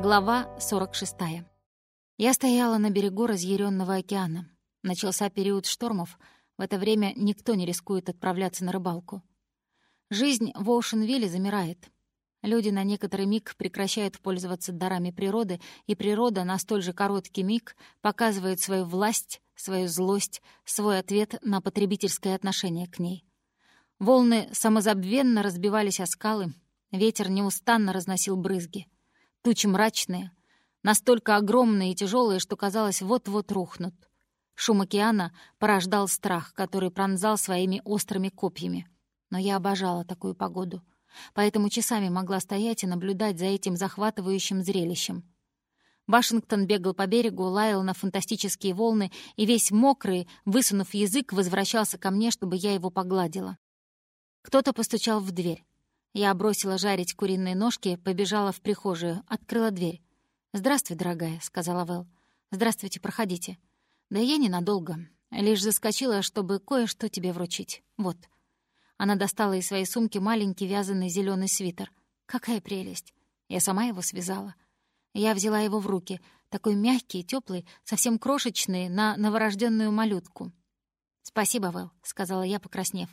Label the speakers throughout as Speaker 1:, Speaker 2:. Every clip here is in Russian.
Speaker 1: Глава 46. Я стояла на берегу разъяренного океана. Начался период штормов. В это время никто не рискует отправляться на рыбалку. Жизнь в Оушенвилле замирает. Люди на некоторый миг прекращают пользоваться дарами природы, и природа на столь же короткий миг показывает свою власть, свою злость, свой ответ на потребительское отношение к ней. Волны самозабвенно разбивались о скалы, ветер неустанно разносил брызги. Тучи мрачные, настолько огромные и тяжелые, что казалось, вот-вот рухнут. Шум океана порождал страх, который пронзал своими острыми копьями. Но я обожала такую погоду — поэтому часами могла стоять и наблюдать за этим захватывающим зрелищем. Вашингтон бегал по берегу, лаял на фантастические волны и весь мокрый, высунув язык, возвращался ко мне, чтобы я его погладила. Кто-то постучал в дверь. Я бросила жарить куриные ножки, побежала в прихожую, открыла дверь. «Здравствуй, дорогая», — сказала Вэл. «Здравствуйте, проходите». «Да я ненадолго. Лишь заскочила, чтобы кое-что тебе вручить. Вот». Она достала из своей сумки маленький вязаный зеленый свитер. Какая прелесть! Я сама его связала. Я взяла его в руки, такой мягкий, теплый, совсем крошечный, на новорожденную малютку. «Спасибо, Вэл», — сказала я, покраснев.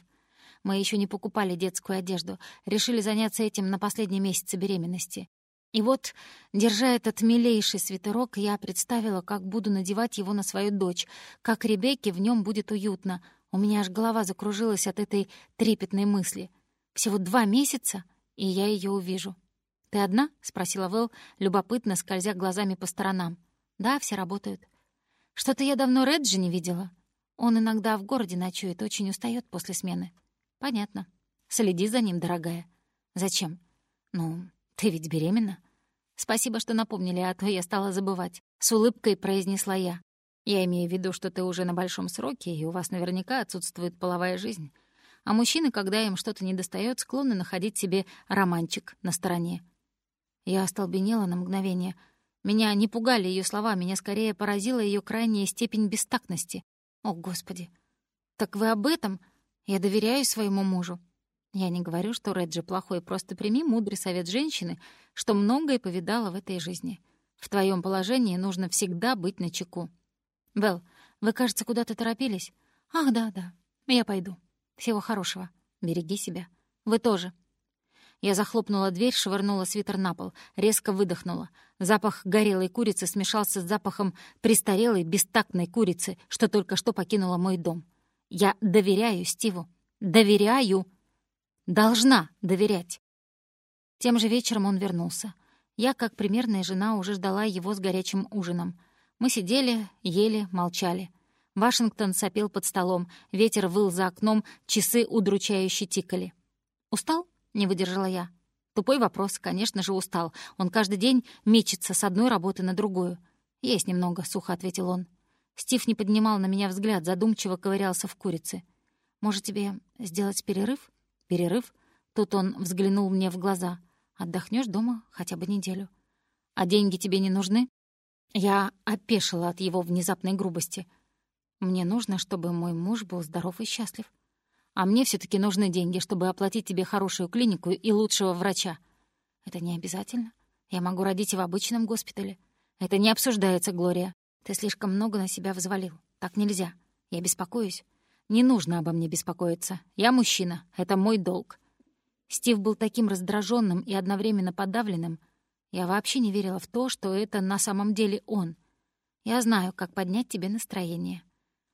Speaker 1: Мы еще не покупали детскую одежду, решили заняться этим на последнем месяце беременности. И вот, держа этот милейший свитерок, я представила, как буду надевать его на свою дочь, как Ребекке в нем будет уютно, у меня аж голова закружилась от этой трепетной мысли. Всего два месяца, и я ее увижу. «Ты одна?» — спросила Вэл, любопытно скользя глазами по сторонам. «Да, все работают». «Что-то я давно Реджи не видела. Он иногда в городе ночует, очень устает после смены». «Понятно. Следи за ним, дорогая». «Зачем?» «Ну, ты ведь беременна». «Спасибо, что напомнили, а то я стала забывать». С улыбкой произнесла я. Я имею в виду, что ты уже на большом сроке, и у вас наверняка отсутствует половая жизнь. А мужчины, когда им что-то недостаёт, склонны находить себе романчик на стороне. Я остолбенела на мгновение. Меня не пугали её слова, меня скорее поразила её крайняя степень бестактности. О, Господи! Так вы об этом? Я доверяю своему мужу. Я не говорю, что Реджи плохой, просто прими мудрый совет женщины, что многое повидала в этой жизни. В твоём положении нужно всегда быть начеку. «Белл, вы, кажется, куда-то торопились?» «Ах, да, да. Я пойду. Всего хорошего. Береги себя. Вы тоже». Я захлопнула дверь, швырнула свитер на пол, резко выдохнула. Запах горелой курицы смешался с запахом престарелой, бестактной курицы, что только что покинула мой дом. Я доверяю Стиву. Доверяю. Должна доверять. Тем же вечером он вернулся. Я, как примерная жена, уже ждала его с горячим ужином. Мы сидели, ели, молчали. Вашингтон сопел под столом, ветер выл за окном, часы удручающе тикали. «Устал?» — не выдержала я. Тупой вопрос, конечно же, устал. Он каждый день мечется с одной работы на другую. «Есть немного», — сухо ответил он. Стив не поднимал на меня взгляд, задумчиво ковырялся в курице. «Может, тебе сделать перерыв?» «Перерыв?» Тут он взглянул мне в глаза. «Отдохнешь дома хотя бы неделю». «А деньги тебе не нужны?» Я опешила от его внезапной грубости. Мне нужно, чтобы мой муж был здоров и счастлив. А мне все таки нужны деньги, чтобы оплатить тебе хорошую клинику и лучшего врача. Это не обязательно. Я могу родить и в обычном госпитале. Это не обсуждается, Глория. Ты слишком много на себя взвалил. Так нельзя. Я беспокоюсь. Не нужно обо мне беспокоиться. Я мужчина. Это мой долг. Стив был таким раздраженным и одновременно подавленным, я вообще не верила в то, что это на самом деле он. Я знаю, как поднять тебе настроение.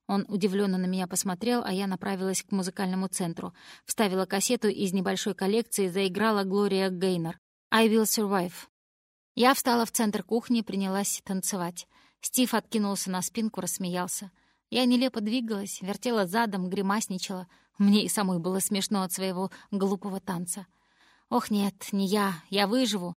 Speaker 1: Он удивленно на меня посмотрел, а я направилась к музыкальному центру. Вставила кассету из небольшой коллекции, заиграла Глория Гейнер. «I will survive». Я встала в центр кухни и принялась танцевать. Стив откинулся на спинку, рассмеялся. Я нелепо двигалась, вертела задом, гримасничала. Мне и самой было смешно от своего глупого танца. Ох, нет, не я, я выживу.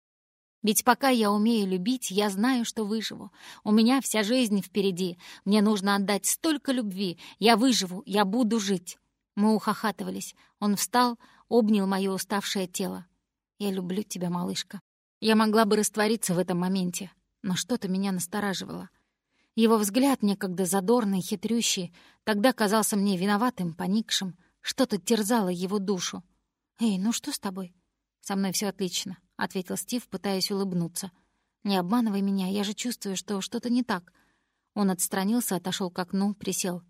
Speaker 1: Ведь пока я умею любить, я знаю, что выживу. У меня вся жизнь впереди. Мне нужно отдать столько любви. Я выживу, я буду жить. Мы ухахатывались. Он встал, обнял мое уставшее тело. «Я люблю тебя, малышка». Я могла бы раствориться в этом моменте, но что-то меня настораживало. Его взгляд, некогда задорный, хитрющий, тогда казался мне виноватым, поникшим. Что-то терзало его душу. «Эй, ну что с тобой?» «Со мной все отлично. — ответил Стив, пытаясь улыбнуться. «Не обманывай меня, я же чувствую, что что-то не так». Он отстранился, отошел к окну, присел.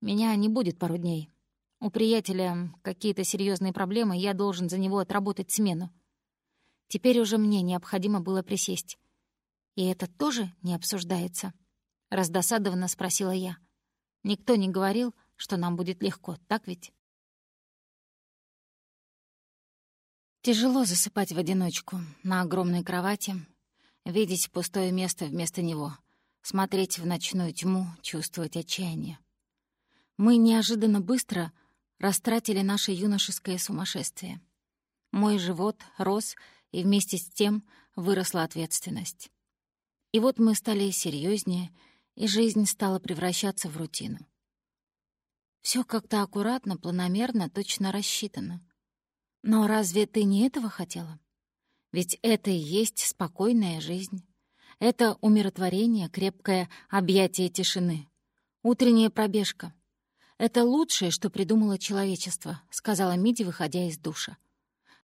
Speaker 1: «Меня не будет пару дней. У приятеля какие-то серьезные проблемы, я должен за него отработать смену. Теперь уже мне необходимо было присесть. И это тоже не обсуждается?» Раздосадованно спросила я. «Никто не говорил, что нам будет легко, так ведь?» Тяжело засыпать в одиночку на огромной кровати, видеть пустое место вместо него, смотреть в ночную тьму, чувствовать отчаяние. Мы неожиданно быстро растратили наше юношеское сумасшествие. Мой живот рос, и вместе с тем выросла ответственность. И вот мы стали серьезнее, и жизнь стала превращаться в рутину. Все как-то аккуратно, планомерно, точно рассчитано. Но разве ты не этого хотела? Ведь это и есть спокойная жизнь. Это умиротворение, крепкое объятие тишины. Утренняя пробежка. Это лучшее, что придумало человечество, сказала Миди, выходя из душа.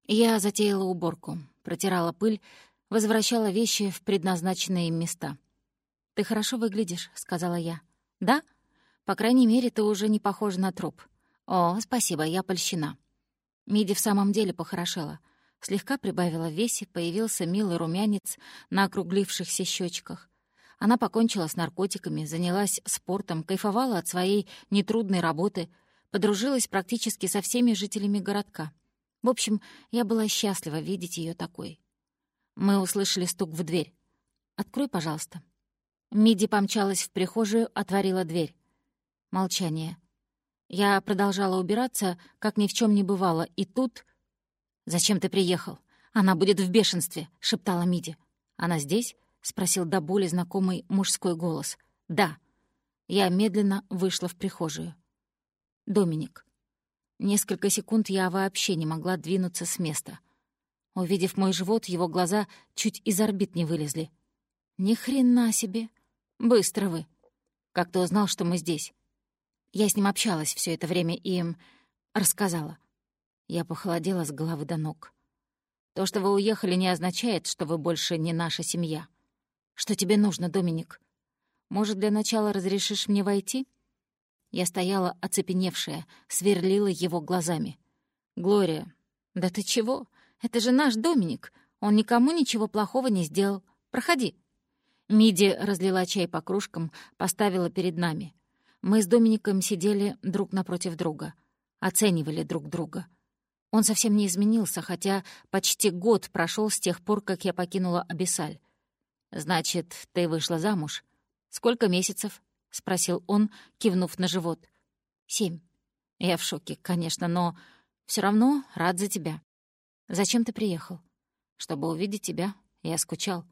Speaker 1: Я затеяла уборку, протирала пыль, возвращала вещи в предназначенные им места. «Ты хорошо выглядишь», — сказала я. «Да? По крайней мере, ты уже не похожа на труп». «О, спасибо, я польщена». Миди в самом деле похорошела. Слегка прибавила в весе, появился милый румянец на округлившихся щечках. Она покончила с наркотиками, занялась спортом, кайфовала от своей нетрудной работы, подружилась практически со всеми жителями городка. В общем, я была счастлива видеть ее такой. Мы услышали стук в дверь. «Открой, пожалуйста». Миди помчалась в прихожую, отворила дверь. Молчание. Я продолжала убираться, как ни в чем не бывало, и тут... «Зачем ты приехал? Она будет в бешенстве», — шептала Миди. «Она здесь?» — спросил до боли знакомый мужской голос. «Да». Я медленно вышла в прихожую. «Доминик». Несколько секунд я вообще не могла двинуться с места. Увидев мой живот, его глаза чуть из орбит не вылезли. «Ни хрена себе! Быстро вы! Как ты узнал, что мы здесь?» Я с ним общалась все это время и им рассказала. Я похолодела с головы до ног. То, что вы уехали, не означает, что вы больше не наша семья. Что тебе нужно, Доминик? Может, для начала разрешишь мне войти?» Я стояла оцепеневшая, сверлила его глазами. «Глория, да ты чего? Это же наш Доминик. Он никому ничего плохого не сделал. Проходи». Миди разлила чай по кружкам, поставила перед нами. Мы с Домиником сидели друг напротив друга, оценивали друг друга. Он совсем не изменился, хотя почти год прошел с тех пор, как я покинула Абиссаль. «Значит, ты вышла замуж? Сколько месяцев?» — спросил он, кивнув на живот. «Семь». Я в шоке, конечно, но все равно рад за тебя. Зачем ты приехал? Чтобы увидеть тебя. Я скучал.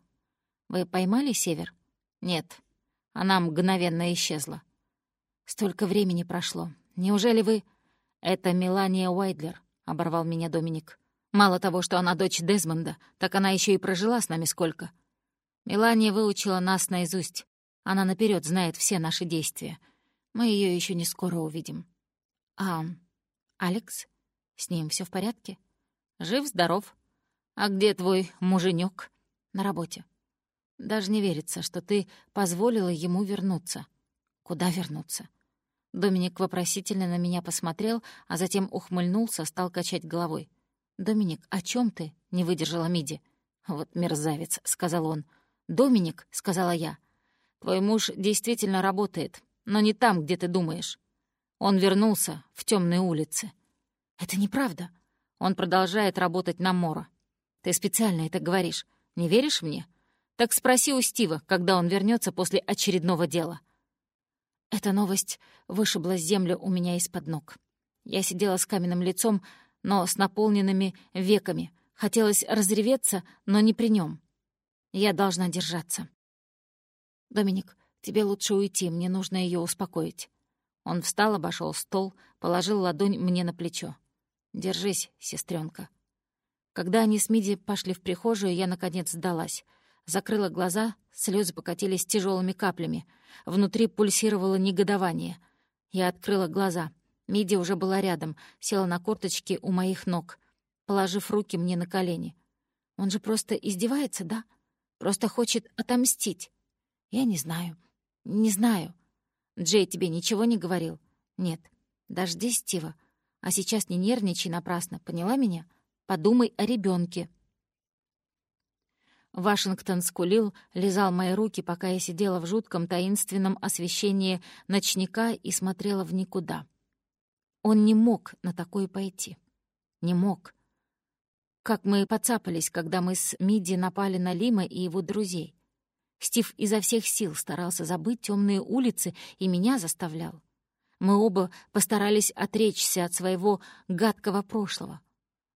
Speaker 1: Вы поймали Север? Нет. Она мгновенно исчезла. Столько времени прошло. Неужели вы...» «Это Мелания Уайдлер», — оборвал меня Доминик. «Мало того, что она дочь Дезмонда, так она еще и прожила с нами сколько. Мелания выучила нас наизусть. Она наперед знает все наши действия. Мы ее еще не скоро увидим». «А Алекс? С ним все в порядке? Жив-здоров. А где твой муженек? На работе. Даже не верится, что ты позволила ему вернуться. Куда вернуться? Доминик вопросительно на меня посмотрел, а затем ухмыльнулся, стал качать головой. «Доминик, о чем ты?» — не выдержала Миди. «Вот мерзавец», — сказал он. «Доминик», — сказала я. «Твой муж действительно работает, но не там, где ты думаешь. Он вернулся в темные улицы». «Это неправда. Он продолжает работать на Мора. Ты специально это говоришь. Не веришь мне? Так спроси у Стива, когда он вернется после очередного дела». Эта новость вышибла землю у меня из-под ног. Я сидела с каменным лицом, но с наполненными веками. Хотелось разреветься, но не при нем. Я должна держаться. «Доминик, тебе лучше уйти, мне нужно ее успокоить». Он встал, обошел стол, положил ладонь мне на плечо. «Держись, сестренка. Когда они с Миди пошли в прихожую, я, наконец, сдалась — Закрыла глаза, слезы покатились тяжелыми каплями. Внутри пульсировало негодование. Я открыла глаза. Миди уже была рядом, села на корточки у моих ног, положив руки мне на колени. Он же просто издевается, да? Просто хочет отомстить. Я не знаю. Не знаю. Джей тебе ничего не говорил? Нет. Дождись, Стива. А сейчас не нервничай напрасно, поняла меня? Подумай о ребенке. Вашингтон скулил, лизал мои руки, пока я сидела в жутком таинственном освещении ночника и смотрела в никуда. Он не мог на такое пойти. Не мог. Как мы поцапались, когда мы с Миди напали на Лима и его друзей. Стив изо всех сил старался забыть темные улицы и меня заставлял. Мы оба постарались отречься от своего гадкого прошлого,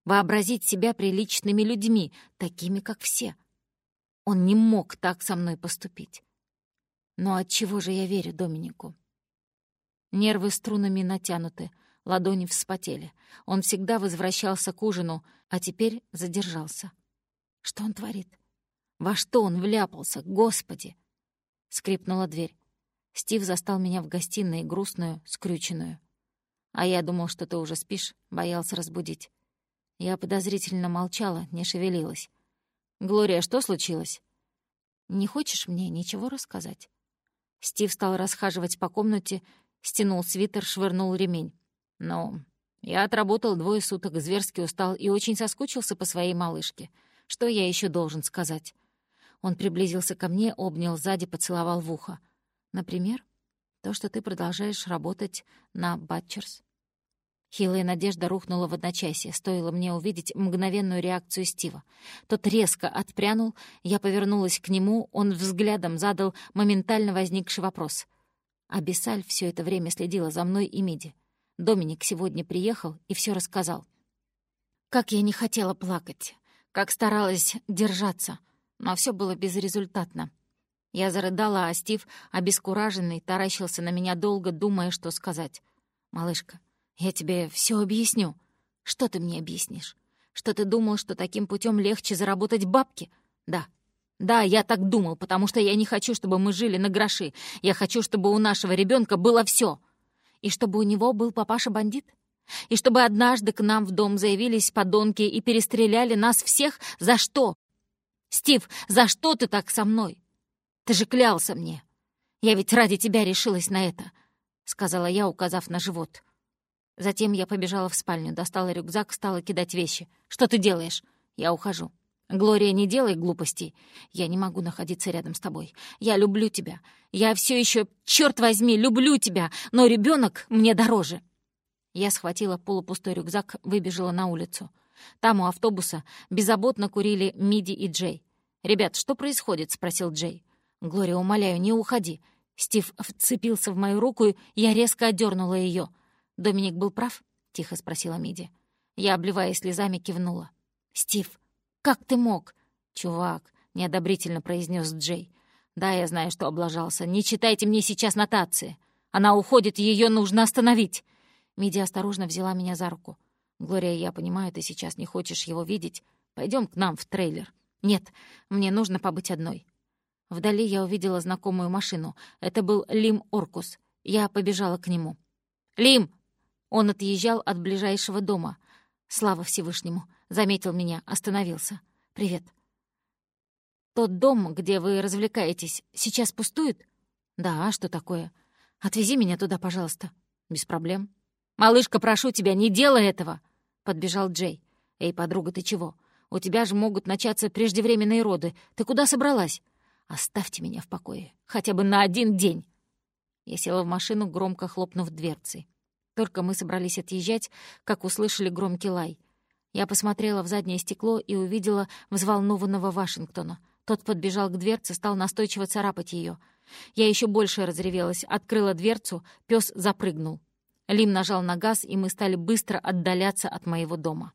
Speaker 1: вообразить себя приличными людьми, такими, как все — он не мог так со мной поступить. Но от чего же я верю Доминику? Нервы струнами натянуты, ладони вспотели. Он всегда возвращался к ужину, а теперь задержался. Что он творит? Во что он вляпался, господи? Скрипнула дверь. Стив застал меня в гостиной, грустную, скрюченную. А я думал, что ты уже спишь, боялся разбудить. Я подозрительно молчала, не шевелилась. «Глория, что случилось?» «Не хочешь мне ничего рассказать?» Стив стал расхаживать по комнате, стянул свитер, швырнул ремень. «Ну, я отработал двое суток, зверски устал и очень соскучился по своей малышке. Что я еще должен сказать?» Он приблизился ко мне, обнял сзади, поцеловал в ухо. «Например, то, что ты продолжаешь работать на Батчерс». Хилая надежда рухнула в одночасье, стоило мне увидеть мгновенную реакцию Стива. Тот резко отпрянул, я повернулась к нему, он взглядом задал моментально возникший вопрос. А Бесаль все это время следила за мной и Миди. Доминик сегодня приехал и все рассказал. Как я не хотела плакать, как старалась держаться, но все было безрезультатно. Я зарыдала, а Стив, обескураженный, таращился на меня долго, думая, что сказать. «Малышка, «Я тебе все объясню. Что ты мне объяснишь? Что ты думал, что таким путем легче заработать бабки? Да. Да, я так думал, потому что я не хочу, чтобы мы жили на гроши. Я хочу, чтобы у нашего ребенка было все. И чтобы у него был папаша-бандит? И чтобы однажды к нам в дом заявились подонки и перестреляли нас всех? За что? Стив, за что ты так со мной? Ты же клялся мне. Я ведь ради тебя решилась на это, — сказала я, указав на живот. Затем я побежала в спальню, достала рюкзак, стала кидать вещи. «Что ты делаешь?» «Я ухожу». «Глория, не делай глупостей. Я не могу находиться рядом с тобой. Я люблю тебя. Я все еще, черт возьми, люблю тебя, но ребенок мне дороже». Я схватила полупустой рюкзак, выбежала на улицу. Там у автобуса беззаботно курили Миди и Джей. «Ребят, что происходит?» — спросил Джей. «Глория, умоляю, не уходи». Стив вцепился в мою руку, и я резко отдернула ее. «Доминик был прав?» — тихо спросила Миди. Я, обливаясь слезами, кивнула. «Стив, как ты мог?» «Чувак», — неодобрительно произнес Джей. «Да, я знаю, что облажался. Не читайте мне сейчас нотации. Она уходит, ее нужно остановить». Миди осторожно взяла меня за руку. «Глория, я понимаю, ты сейчас не хочешь его видеть. Пойдем к нам в трейлер». «Нет, мне нужно побыть одной». Вдали я увидела знакомую машину. Это был Лим Оркус. Я побежала к нему. «Лим!» Он отъезжал от ближайшего дома. Слава Всевышнему. Заметил меня, остановился. «Привет». «Тот дом, где вы развлекаетесь, сейчас пустует?» «Да, а что такое? Отвези меня туда, пожалуйста». «Без проблем». «Малышка, прошу тебя, не делай этого!» Подбежал Джей. «Эй, подруга, ты чего? У тебя же могут начаться преждевременные роды. Ты куда собралась?» «Оставьте меня в покое. Хотя бы на один день». Я села в машину, громко хлопнув дверцей. Только мы собрались отъезжать, как услышали громкий лай. Я посмотрела в заднее стекло и увидела взволнованного Вашингтона. Тот подбежал к дверце, стал настойчиво царапать ее. Я еще больше разревелась, открыла дверцу, пес запрыгнул. Лим нажал на газ, и мы стали быстро отдаляться от моего дома.